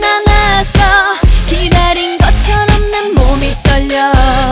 나 나서 기다린 것처럼 내 몸이 떨려.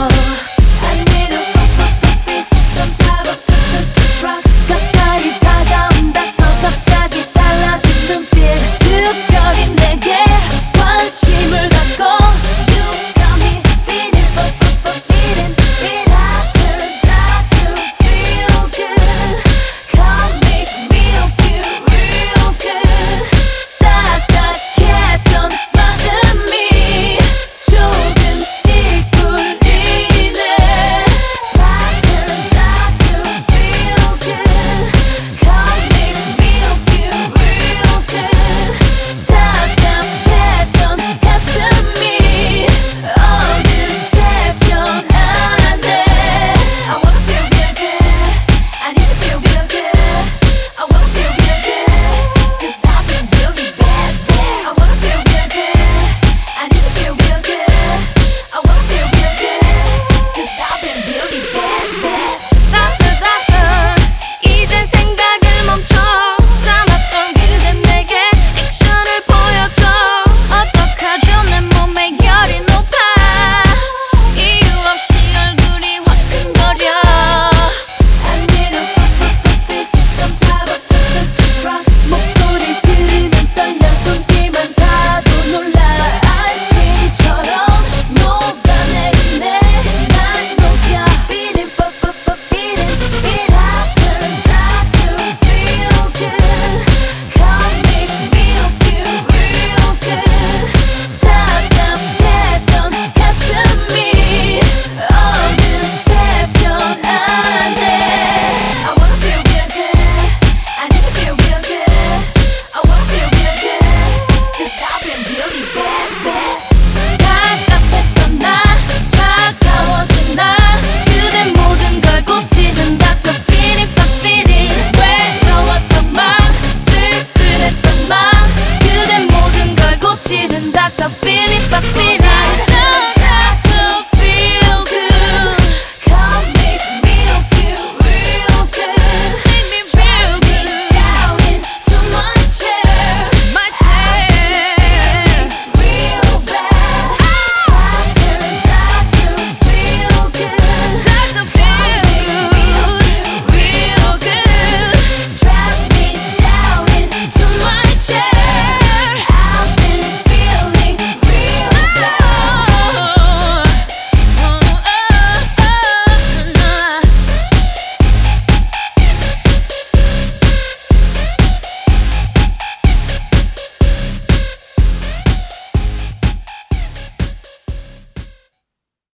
of